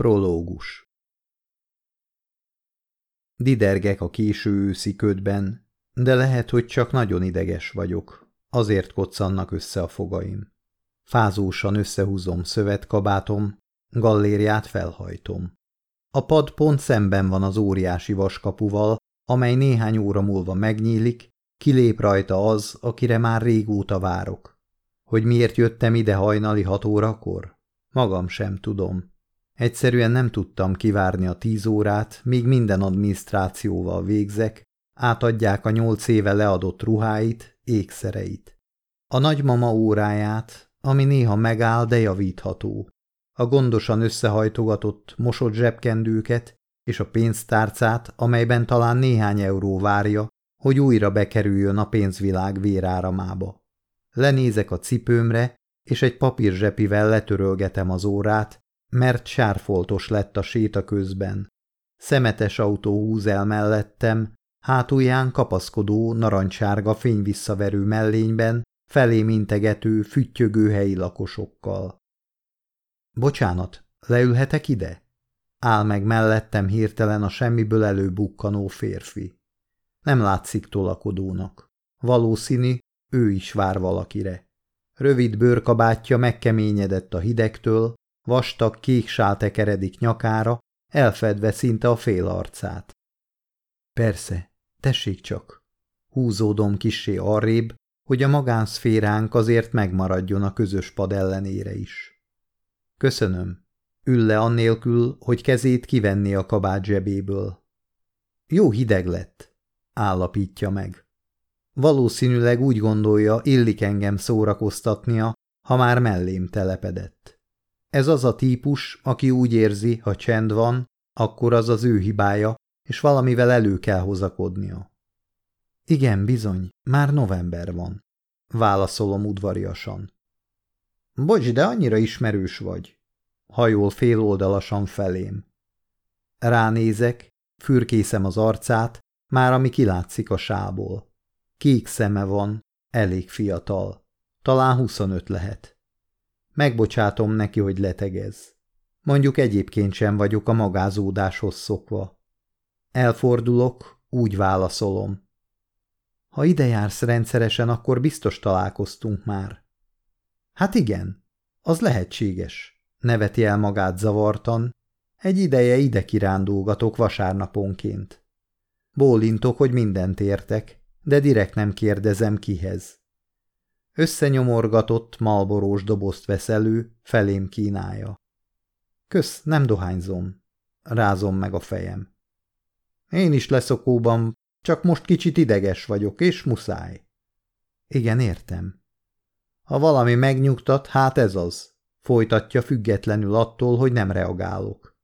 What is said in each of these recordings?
Prológus Didergek a késő őszi ködben, de lehet, hogy csak nagyon ideges vagyok. Azért koccannak össze a fogaim. Fázósan összehúzom szövetkabátom, gallériát felhajtom. A pad pont szemben van az óriási vaskapuval, amely néhány óra múlva megnyílik, kilép rajta az, akire már régóta várok. Hogy miért jöttem ide hajnali hat órakor? Magam sem tudom. Egyszerűen nem tudtam kivárni a tíz órát, míg minden adminisztrációval végzek, átadják a nyolc éve leadott ruháit, ékszereit. A nagymama óráját, ami néha megáll, de javítható. A gondosan összehajtogatott, mosott zsebkendőket és a pénztárcát, amelyben talán néhány euró várja, hogy újra bekerüljön a pénzvilág véráramába. Lenézek a cipőmre, és egy papírzsepivel letörölgetem az órát, mert sárfoltos lett a séta közben. Szemetes autó húz el mellettem, hátulján kapaszkodó, narancsárga fényvisszaverő mellényben, felé mintegető, füttyögő helyi lakosokkal. Bocsánat, leülhetek ide? Áll meg mellettem hirtelen a semmiből előbukkanó férfi. Nem látszik tolakodónak. Valószínű, ő is vár valakire. Rövid bőrkabátja megkeményedett a hidegtől, vastag kék sál tekeredik nyakára, elfedve szinte a fél arcát. Persze, tessék csak. Húzódom kissé arrébb, hogy a magánszféránk azért megmaradjon a közös pad ellenére is. Köszönöm. Ül le annélkül, hogy kezét kivenni a kabát zsebéből. Jó hideg lett, állapítja meg. Valószínűleg úgy gondolja, illik engem szórakoztatnia, ha már mellém telepedett. Ez az a típus, aki úgy érzi, ha csend van, akkor az az ő hibája, és valamivel elő kell hozakodnia. Igen, bizony, már november van. Válaszolom udvariasan. Bocs, de annyira ismerős vagy. Hajol féloldalasan felém. Ránézek, fürkészem az arcát, már ami kilátszik a sából. Kék szeme van, elég fiatal. Talán huszonöt lehet. Megbocsátom neki, hogy letegez. Mondjuk egyébként sem vagyok a magázódáshoz szokva. Elfordulok, úgy válaszolom. Ha ide jársz rendszeresen, akkor biztos találkoztunk már. Hát igen, az lehetséges, neveti el magát zavartan. Egy ideje ide kirándulgatok vasárnaponként. Bólintok, hogy mindent értek, de direkt nem kérdezem kihez. Összenyomorgatott, malborós dobozt vesz elő, felém kínálja. Kösz, nem dohányzom. Rázom meg a fejem. Én is leszokóban, csak most kicsit ideges vagyok, és muszáj. Igen, értem. Ha valami megnyugtat, hát ez az. Folytatja függetlenül attól, hogy nem reagálok.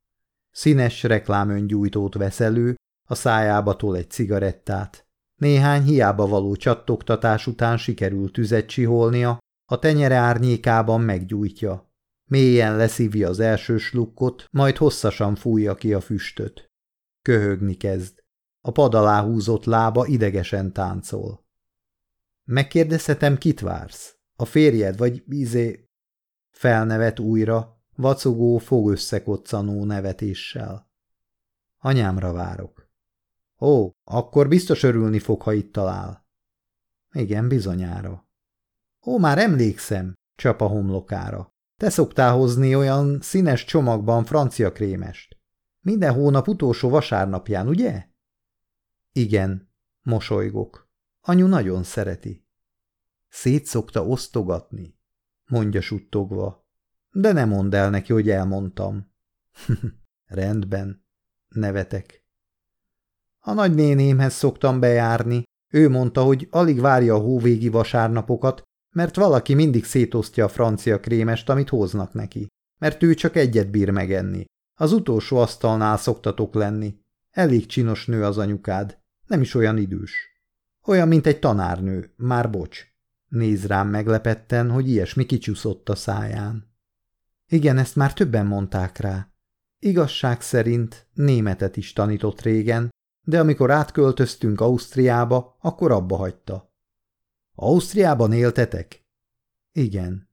Színes reklámöngyújtót vesz elő, a szájába tol egy cigarettát. Néhány hiába való csattogtatás után sikerült tüzet csiholnia, a tenyere árnyékában meggyújtja. Mélyen leszívja az első slukkot, majd hosszasan fújja ki a füstöt. Köhögni kezd. A pad alá húzott lába idegesen táncol. Megkérdezhetem, kit vársz? A férjed, vagy izé... Felnevet újra, vacogó, fog összekoccanó nevetéssel. Anyámra várok. Ó, akkor biztos örülni fog, ha itt talál. Igen, bizonyára. Ó, már emlékszem, csap a homlokára. Te szoktál hozni olyan színes csomagban francia krémest. Minden hónap utolsó vasárnapján, ugye? Igen, mosolygok. Anyu nagyon szereti. Szét szokta osztogatni, mondja suttogva. De nem mondd el neki, hogy elmondtam. Rendben, nevetek. A nagynénémhez szoktam bejárni. Ő mondta, hogy alig várja a hóvégi vasárnapokat, mert valaki mindig szétosztja a francia krémest, amit hoznak neki. Mert ő csak egyet bír megenni. Az utolsó asztalnál szoktatok lenni. Elég csinos nő az anyukád. Nem is olyan idős. Olyan, mint egy tanárnő. Már bocs. Néz rám meglepetten, hogy ilyesmi kicsúszott a száján. Igen, ezt már többen mondták rá. Igazság szerint németet is tanított régen, de amikor átköltöztünk Ausztriába, akkor abba hagyta. Ausztriában éltetek? Igen.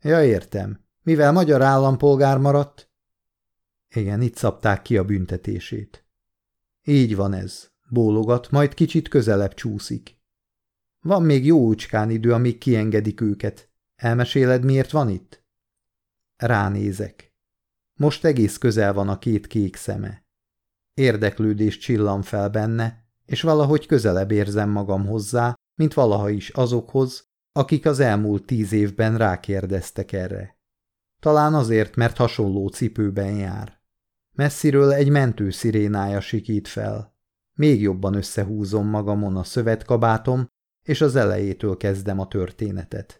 Ja, értem. Mivel magyar állampolgár maradt? Igen, itt szabták ki a büntetését. Így van ez. Bólogat, majd kicsit közelebb csúszik. Van még jó úcskán idő, amíg kiengedik őket. Elmeséled, miért van itt? Ránézek. Most egész közel van a két kék szeme. Érdeklődés csillan fel benne, és valahogy közelebb érzem magam hozzá, mint valaha is azokhoz, akik az elmúlt tíz évben rákérdeztek erre. Talán azért, mert hasonló cipőben jár. Messziről egy mentő szirénája sikít fel. Még jobban összehúzom magamon a szövetkabátom, és az elejétől kezdem a történetet.